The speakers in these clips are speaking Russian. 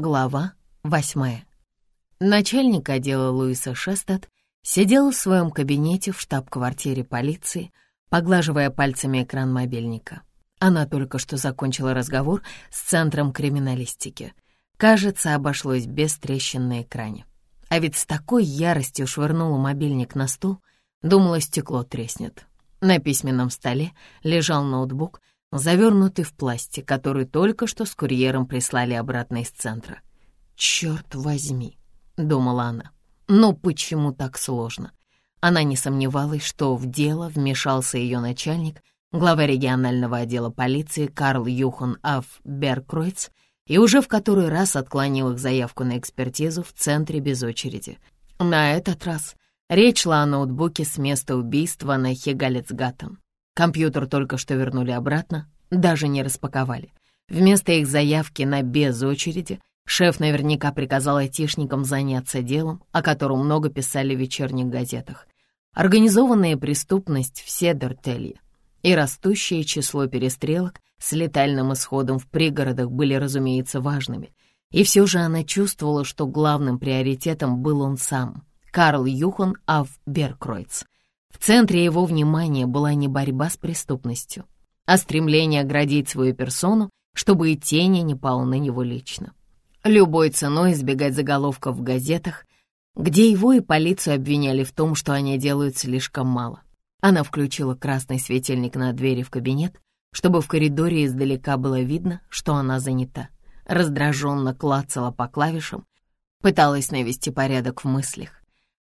Глава восьмая. Начальник отдела Луиса Шестад сидел в своем кабинете в штаб-квартире полиции, поглаживая пальцами экран мобильника. Она только что закончила разговор с Центром криминалистики. Кажется, обошлось без трещин на экране. А ведь с такой яростью швырнула мобильник на стол, думала, стекло треснет. На письменном столе лежал ноутбук, завернутый в пластик, который только что с курьером прислали обратно из центра. «Черт возьми», — думала она, — «но почему так сложно?» Она не сомневалась, что в дело вмешался ее начальник, глава регионального отдела полиции Карл Юхан Аф Беркройц, и уже в который раз отклонил их заявку на экспертизу в центре без очереди. На этот раз речь шла о ноутбуке с места убийства на Хегалецгаттен. Компьютер только что вернули обратно, даже не распаковали. Вместо их заявки на «без очереди» шеф наверняка приказал айтишникам заняться делом, о котором много писали в вечерних газетах. Организованная преступность в Седертелье и растущее число перестрелок с летальным исходом в пригородах были, разумеется, важными. И все же она чувствовала, что главным приоритетом был он сам, Карл Юхан Аф Беркройц — в центре его внимания была не борьба с преступностью, а стремление оградить свою персону, чтобы и тени не пало на него лично. Любой ценой избегать заголовков в газетах, где его и полицию обвиняли в том, что они делают слишком мало. Она включила красный светильник на двери в кабинет, чтобы в коридоре издалека было видно, что она занята. Раздраженно клацала по клавишам, пыталась навести порядок в мыслях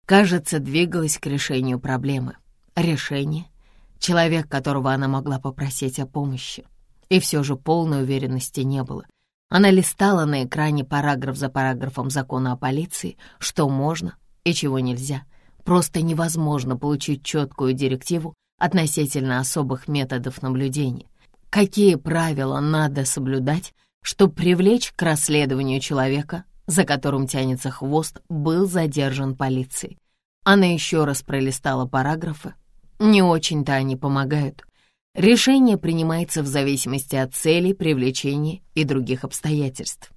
кажется, двигалась к решению проблемы. Решение — человек, которого она могла попросить о помощи. И все же полной уверенности не было. Она листала на экране параграф за параграфом закона о полиции, что можно и чего нельзя. Просто невозможно получить четкую директиву относительно особых методов наблюдения. Какие правила надо соблюдать, чтобы привлечь к расследованию человека, за которым тянется хвост, был задержан полицией. Она еще раз пролистала параграфы. Не очень-то они помогают. Решение принимается в зависимости от целей, привлечения и других обстоятельств.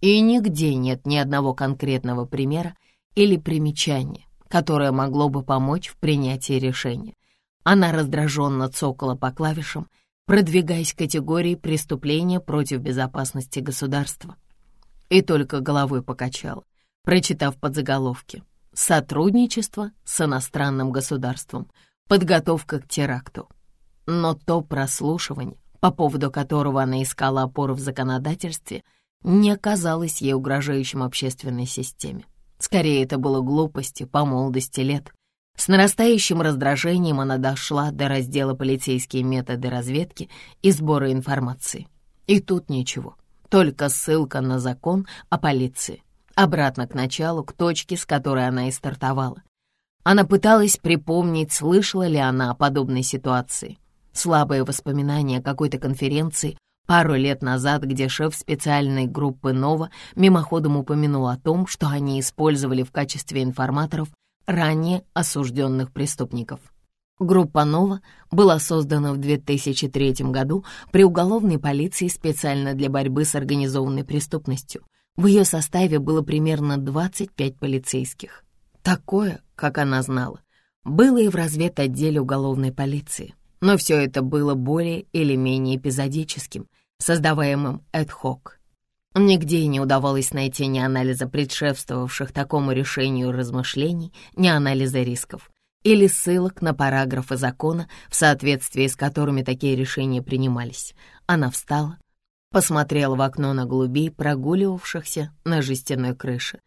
И нигде нет ни одного конкретного примера или примечания, которое могло бы помочь в принятии решения. Она раздраженно цокала по клавишам, продвигаясь к категории преступления против безопасности государства и только головой покачал, прочитав подзаголовки «Сотрудничество с иностранным государством. Подготовка к теракту». Но то прослушивание, по поводу которого она искала опору в законодательстве, не оказалось ей угрожающим общественной системе. Скорее, это было глупостью по молодости лет. С нарастающим раздражением она дошла до раздела «Полицейские методы разведки и сбора информации». И тут ничего только ссылка на закон о полиции. Обратно к началу, к точке, с которой она и стартовала. Она пыталась припомнить, слышала ли она о подобной ситуации. Слабые воспоминания какой-то конференции пару лет назад, где шеф специальной группы «Нова» мимоходом упомянул о том, что они использовали в качестве информаторов ранее осужденных преступников. Группа «Нова» была создана в 2003 году при уголовной полиции специально для борьбы с организованной преступностью. В ее составе было примерно 25 полицейских. Такое, как она знала, было и в разведотделе уголовной полиции. Но все это было более или менее эпизодическим, создаваемым ad-hoc. Нигде не удавалось найти ни анализа предшествовавших такому решению размышлений, ни анализа рисков или ссылок на параграфы закона, в соответствии с которыми такие решения принимались. Она встала, посмотрела в окно на голубей, прогуливавшихся на жестяной крыше.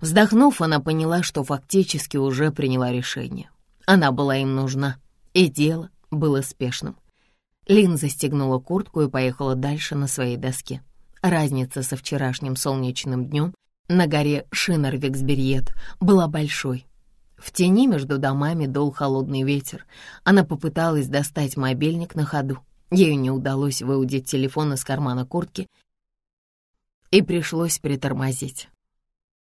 Вздохнув, она поняла, что фактически уже приняла решение. Она была им нужна, и дело было спешным. Лин застегнула куртку и поехала дальше на своей доске. Разница со вчерашним солнечным днем на горе Шинарвиксберьет была большой, в тени между домами дул холодный ветер. Она попыталась достать мобильник на ходу. Ей не удалось выудить телефон из кармана куртки, и пришлось притормозить.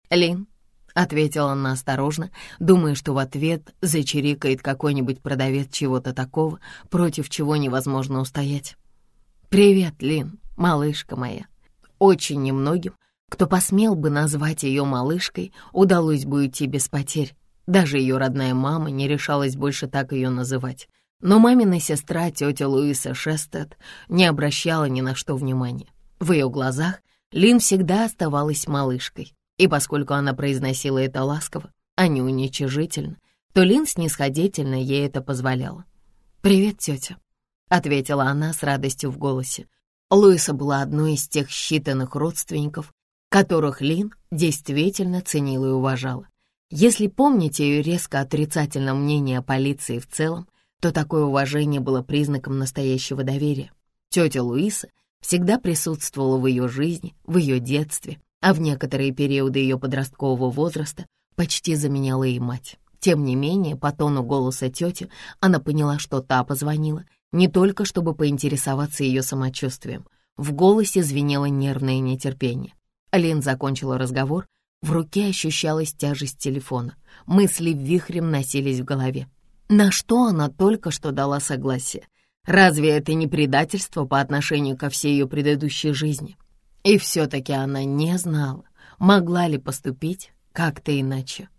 «Лин», — ответила она осторожно, думая, что в ответ зачирикает какой-нибудь продавец чего-то такого, против чего невозможно устоять. «Привет, Лин, малышка моя». Очень немногим кто посмел бы назвать ее малышкой, удалось бы уйти без потерь. Даже ее родная мама не решалась больше так ее называть. Но мамина сестра, тетя Луиса Шестед, не обращала ни на что внимания. В ее глазах Лин всегда оставалась малышкой, и поскольку она произносила это ласково, а не уничижительно, то Лин снисходительно ей это позволяла. «Привет, тетя», — ответила она с радостью в голосе. Луиса была одной из тех считанных родственников, которых Лин действительно ценила и уважала. Если помните ее резко отрицательное мнение о полиции в целом, то такое уважение было признаком настоящего доверия. Тетя Луиса всегда присутствовала в ее жизни, в ее детстве, а в некоторые периоды ее подросткового возраста почти заменяла ей мать. Тем не менее, по тону голоса тети она поняла, что та позвонила, не только чтобы поинтересоваться ее самочувствием. В голосе звенело нервное нетерпение. Лин закончила разговор, в руке ощущалась тяжесть телефона. Мысли вихрем носились в голове. На что она только что дала согласие? Разве это не предательство по отношению ко всей ее предыдущей жизни? И все-таки она не знала, могла ли поступить как-то иначе.